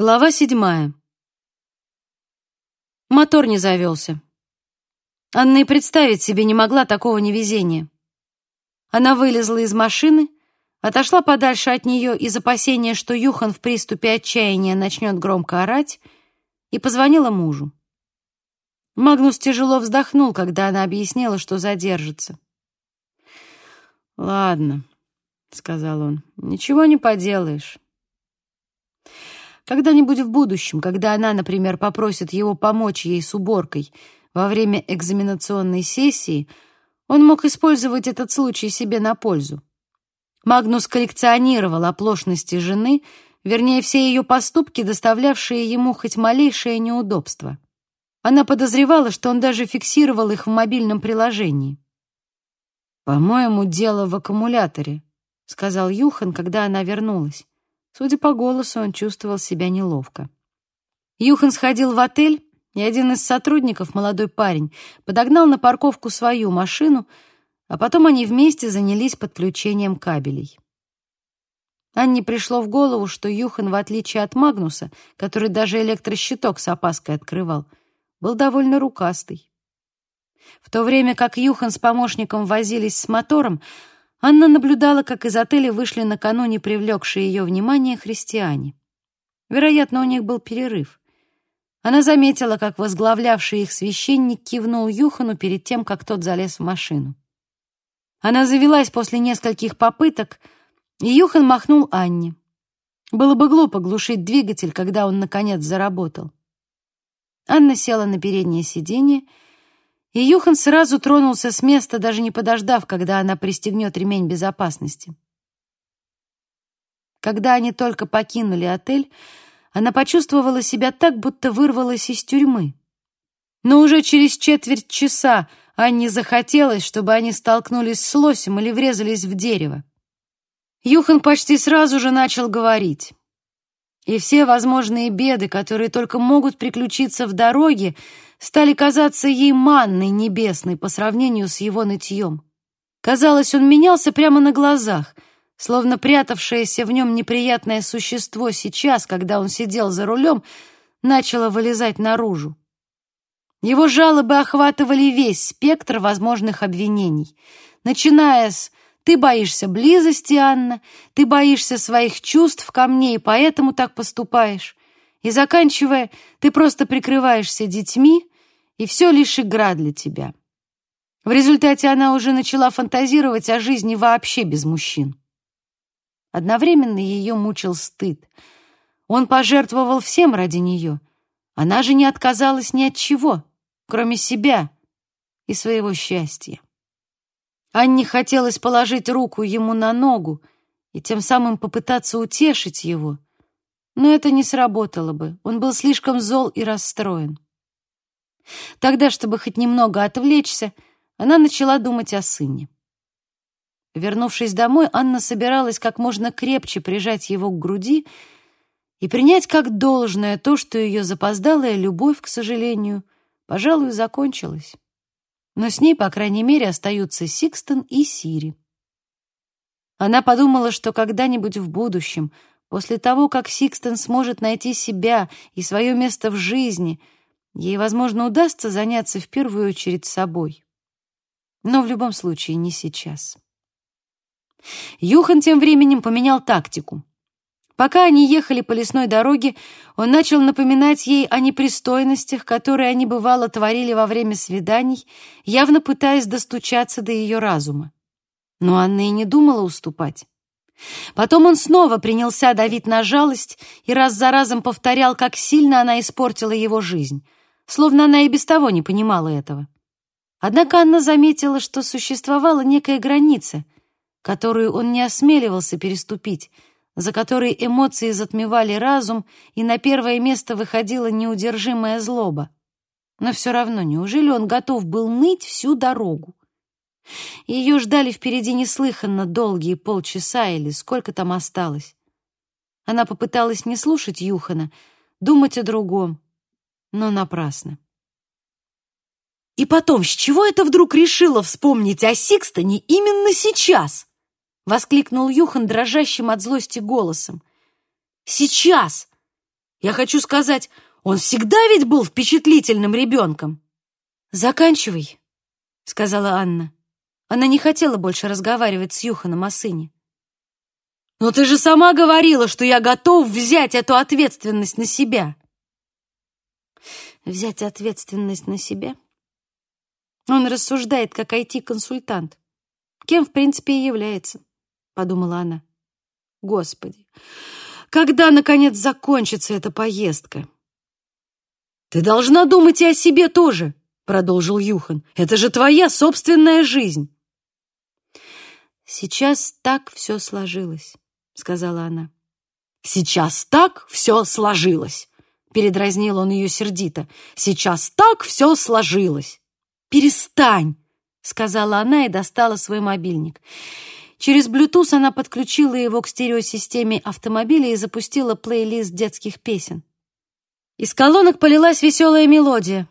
Глава седьмая. Мотор не завелся. Анна и представить себе не могла такого невезения. Она вылезла из машины, отошла подальше от нее из опасения, что Юхан в приступе отчаяния начнет громко орать, и позвонила мужу. Магнус тяжело вздохнул, когда она объяснила, что задержится. «Ладно», — сказал он, — «ничего не поделаешь». Когда-нибудь в будущем, когда она, например, попросит его помочь ей с уборкой во время экзаменационной сессии, он мог использовать этот случай себе на пользу. Магнус коллекционировал оплошности жены, вернее, все ее поступки, доставлявшие ему хоть малейшее неудобство. Она подозревала, что он даже фиксировал их в мобильном приложении. «По-моему, дело в аккумуляторе», — сказал Юхан, когда она вернулась. Судя по голосу, он чувствовал себя неловко. Юхан сходил в отель, и один из сотрудников, молодой парень, подогнал на парковку свою машину, а потом они вместе занялись подключением кабелей. Анне пришло в голову, что Юхан, в отличие от Магнуса, который даже электрощиток с опаской открывал, был довольно рукастый. В то время как Юхан с помощником возились с мотором, Анна наблюдала, как из отеля вышли накануне привлекшие ее внимание христиане. Вероятно, у них был перерыв. Она заметила, как возглавлявший их священник кивнул Юхану перед тем, как тот залез в машину. Она завелась после нескольких попыток, и Юхан махнул Анне. Было бы глупо глушить двигатель, когда он, наконец, заработал. Анна села на переднее сиденье и Юхан сразу тронулся с места, даже не подождав, когда она пристегнет ремень безопасности. Когда они только покинули отель, она почувствовала себя так, будто вырвалась из тюрьмы. Но уже через четверть часа Анне захотелось, чтобы они столкнулись с лосем или врезались в дерево. Юхан почти сразу же начал говорить. И все возможные беды, которые только могут приключиться в дороге, стали казаться ей манной небесной по сравнению с его нытьем. Казалось, он менялся прямо на глазах, словно прятавшееся в нем неприятное существо сейчас, когда он сидел за рулем, начало вылезать наружу. Его жалобы охватывали весь спектр возможных обвинений, начиная с «ты боишься близости, Анна», «ты боишься своих чувств ко мне и поэтому так поступаешь», и заканчивая «ты просто прикрываешься детьми, и все лишь игра для тебя». В результате она уже начала фантазировать о жизни вообще без мужчин. Одновременно ее мучил стыд. Он пожертвовал всем ради нее. Она же не отказалась ни от чего, кроме себя и своего счастья. Анне хотелось положить руку ему на ногу и тем самым попытаться утешить его, но это не сработало бы, он был слишком зол и расстроен. Тогда, чтобы хоть немного отвлечься, она начала думать о сыне. Вернувшись домой, Анна собиралась как можно крепче прижать его к груди и принять как должное то, что ее запоздалая любовь, к сожалению, пожалуй, закончилась. Но с ней, по крайней мере, остаются Сикстон и Сири. Она подумала, что когда-нибудь в будущем После того, как Сикстен сможет найти себя и свое место в жизни, ей, возможно, удастся заняться в первую очередь собой. Но в любом случае не сейчас. Юхан тем временем поменял тактику. Пока они ехали по лесной дороге, он начал напоминать ей о непристойностях, которые они бывало творили во время свиданий, явно пытаясь достучаться до ее разума. Но Анна и не думала уступать. Потом он снова принялся давить на жалость и раз за разом повторял, как сильно она испортила его жизнь, словно она и без того не понимала этого. Однако Анна заметила, что существовала некая граница, которую он не осмеливался переступить, за которой эмоции затмевали разум, и на первое место выходила неудержимая злоба. Но все равно, неужели он готов был ныть всю дорогу? Ее ждали впереди неслыханно долгие полчаса или сколько там осталось. Она попыталась не слушать Юхана, думать о другом, но напрасно. И потом, с чего это вдруг решила вспомнить о Сикстоне именно сейчас? Воскликнул Юхан дрожащим от злости голосом. Сейчас! Я хочу сказать, он всегда ведь был впечатлительным ребенком. «Заканчивай», — сказала Анна. Она не хотела больше разговаривать с Юханом о сыне. «Но ты же сама говорила, что я готов взять эту ответственность на себя». Взять ответственность на себя? Он рассуждает, как IT-консультант. Кем, в принципе, и является, подумала она. Господи, когда, наконец, закончится эта поездка? Ты должна думать и о себе тоже, продолжил Юхан. Это же твоя собственная жизнь. Сейчас так все сложилось, сказала она. Сейчас так все сложилось, передразнил он ее сердито. Сейчас так все сложилось. Перестань, сказала она и достала свой мобильник. Через Bluetooth она подключила его к стереосистеме автомобиля и запустила плейлист детских песен. Из колонок полилась веселая мелодия.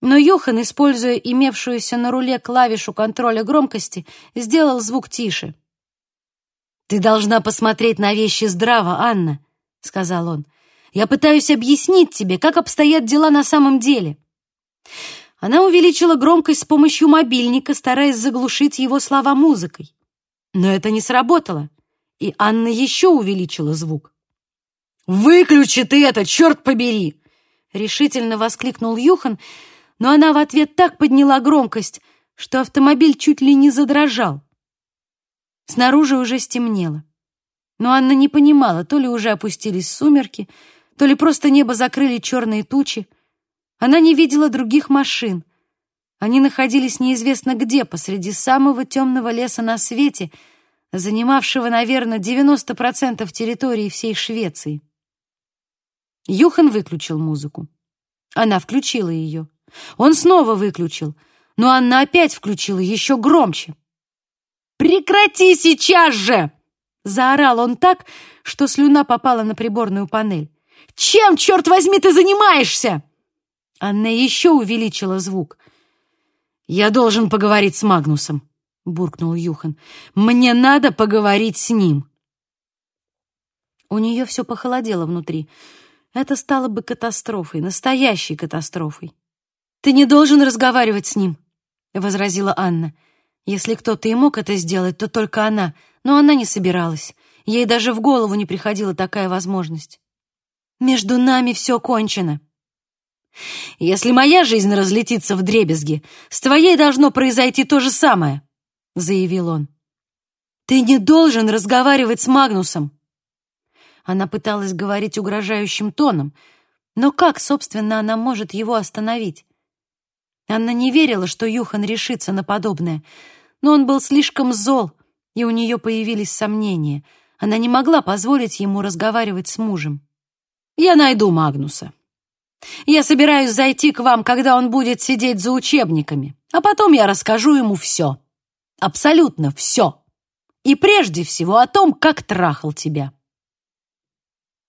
Но Юхан, используя имевшуюся на руле клавишу контроля громкости, сделал звук тише. «Ты должна посмотреть на вещи здраво, Анна», — сказал он. «Я пытаюсь объяснить тебе, как обстоят дела на самом деле». Она увеличила громкость с помощью мобильника, стараясь заглушить его слова музыкой. Но это не сработало, и Анна еще увеличила звук. «Выключи ты это, черт побери!» — решительно воскликнул Юхан, но она в ответ так подняла громкость, что автомобиль чуть ли не задрожал. Снаружи уже стемнело. Но Анна не понимала, то ли уже опустились сумерки, то ли просто небо закрыли черные тучи. Она не видела других машин — они находились неизвестно где, посреди самого темного леса на свете, занимавшего, наверное, 90% территории всей Швеции. Юхан выключил музыку. Она включила ее. Он снова выключил, но она опять включила еще громче. «Прекрати сейчас же!» Заорал он так, что слюна попала на приборную панель. «Чем, черт возьми, ты занимаешься?» Анна еще увеличила звук. «Я должен поговорить с Магнусом», — буркнул Юхан. «Мне надо поговорить с ним». У нее все похолодело внутри. Это стало бы катастрофой, настоящей катастрофой. «Ты не должен разговаривать с ним», — возразила Анна. Если кто-то и мог это сделать, то только она, но она не собиралась. Ей даже в голову не приходила такая возможность. «Между нами все кончено», если моя жизнь разлетится в дребезги, с твоей должно произойти то же самое, заявил он. Ты не должен разговаривать с Магнусом. Она пыталась говорить угрожающим тоном, но как, собственно, она может его остановить? Анна не верила, что Юхан решится на подобное, но он был слишком зол, и у нее появились сомнения. Она не могла позволить ему разговаривать с мужем. «Я найду Магнуса», я собираюсь зайти к вам, когда он будет сидеть за учебниками, а потом я расскажу ему все. Абсолютно все. И прежде всего о том, как трахал тебя.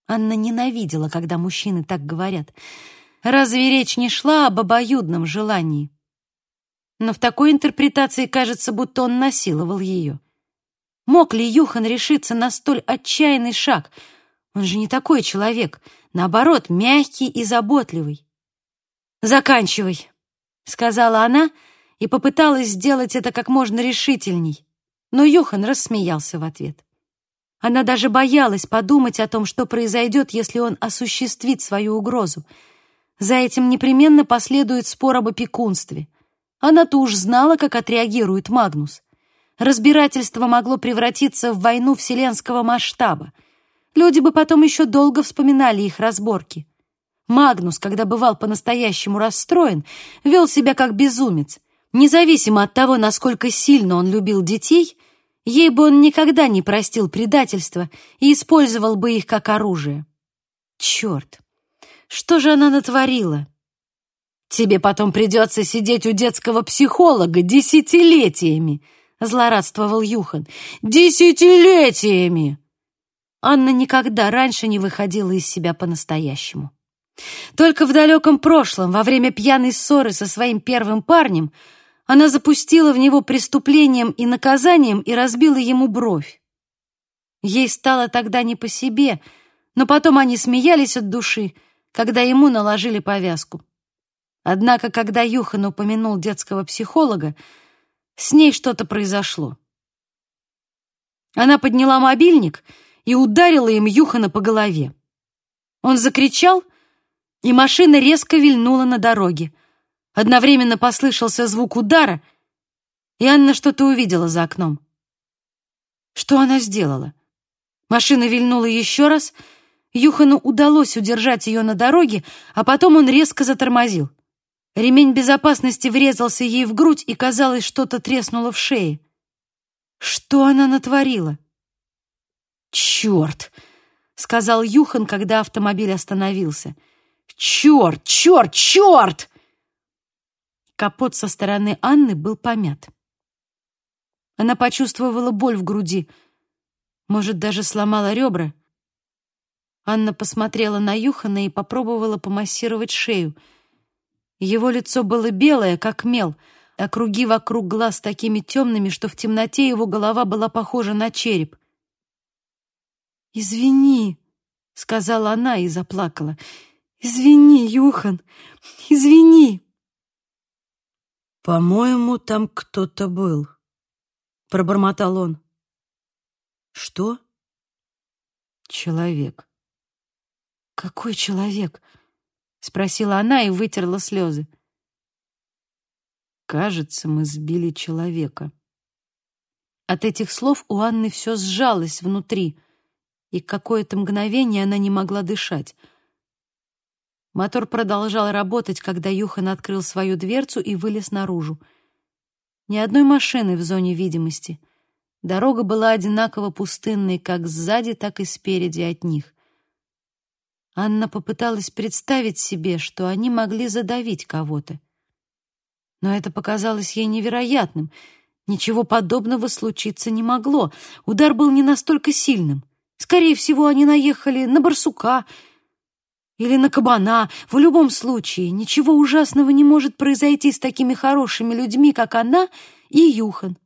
Анна ненавидела, когда мужчины так говорят. Разве речь не шла об обоюдном желании? Но в такой интерпретации кажется, будто он насиловал ее. Мог ли Юхан решиться на столь отчаянный шаг? Он же не такой человек — наоборот, мягкий и заботливый. «Заканчивай», — сказала она и попыталась сделать это как можно решительней, но Юхан рассмеялся в ответ. Она даже боялась подумать о том, что произойдет, если он осуществит свою угрозу. За этим непременно последует спор об опекунстве. Она-то уж знала, как отреагирует Магнус. Разбирательство могло превратиться в войну вселенского масштаба — Люди бы потом еще долго вспоминали их разборки. Магнус, когда бывал по-настоящему расстроен, вел себя как безумец. Независимо от того, насколько сильно он любил детей, ей бы он никогда не простил предательства и использовал бы их как оружие. Черт, что же она натворила? Тебе потом придется сидеть у детского психолога десятилетиями, злорадствовал Юхан. Десятилетиями! Анна никогда раньше не выходила из себя по-настоящему. Только в далеком прошлом, во время пьяной ссоры со своим первым парнем, она запустила в него преступлением и наказанием и разбила ему бровь. Ей стало тогда не по себе, но потом они смеялись от души, когда ему наложили повязку. Однако, когда Юхан упомянул детского психолога, с ней что-то произошло. Она подняла мобильник и ударила им Юхана по голове. Он закричал, и машина резко вильнула на дороге. Одновременно послышался звук удара, и Анна что-то увидела за окном. Что она сделала? Машина вильнула еще раз. Юхану удалось удержать ее на дороге, а потом он резко затормозил. Ремень безопасности врезался ей в грудь, и, казалось, что-то треснуло в шее. Что она натворила? «Черт!» — сказал Юхан, когда автомобиль остановился. «Черт! Черт! Черт!» Капот со стороны Анны был помят. Она почувствовала боль в груди. Может, даже сломала ребра. Анна посмотрела на Юхана и попробовала помассировать шею. Его лицо было белое, как мел, а круги вокруг глаз такими темными, что в темноте его голова была похожа на череп. «Извини», — сказала она и заплакала. «Извини, Юхан, извини». «По-моему, там кто-то был», — пробормотал он. «Что?» «Человек». «Какой человек?» — спросила она и вытерла слезы. «Кажется, мы сбили человека». От этих слов у Анны все сжалось внутри, и какое-то мгновение она не могла дышать. Мотор продолжал работать, когда Юхан открыл свою дверцу и вылез наружу. Ни одной машины в зоне видимости. Дорога была одинаково пустынной как сзади, так и спереди от них. Анна попыталась представить себе, что они могли задавить кого-то. Но это показалось ей невероятным. Ничего подобного случиться не могло. Удар был не настолько сильным. Скорее всего, они наехали на барсука или на кабана. В любом случае, ничего ужасного не может произойти с такими хорошими людьми, как она и Юхан.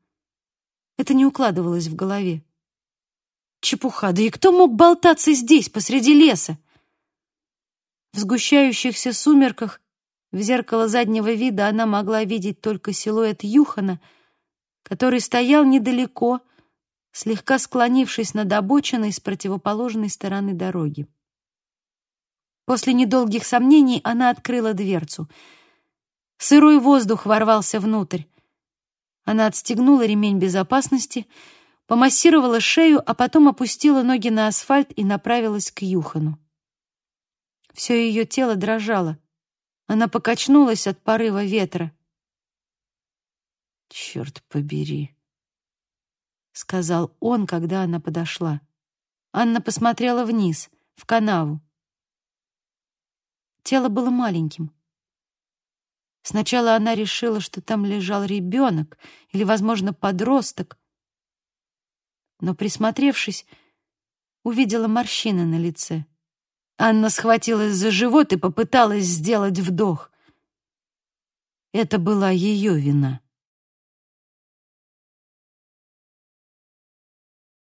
Это не укладывалось в голове. Чепуха, да и кто мог болтаться здесь, посреди леса? В сгущающихся сумерках в зеркало заднего вида она могла видеть только силуэт Юхана, который стоял недалеко, слегка склонившись над обочиной с противоположной стороны дороги. После недолгих сомнений она открыла дверцу. Сырой воздух ворвался внутрь. Она отстегнула ремень безопасности, помассировала шею, а потом опустила ноги на асфальт и направилась к Юхану. Все ее тело дрожало. Она покачнулась от порыва ветра. «Черт побери!» — сказал он, когда она подошла. Анна посмотрела вниз, в канаву. Тело было маленьким. Сначала она решила, что там лежал ребенок или, возможно, подросток, но, присмотревшись, увидела морщины на лице. Анна схватилась за живот и попыталась сделать вдох. Это была ее вина.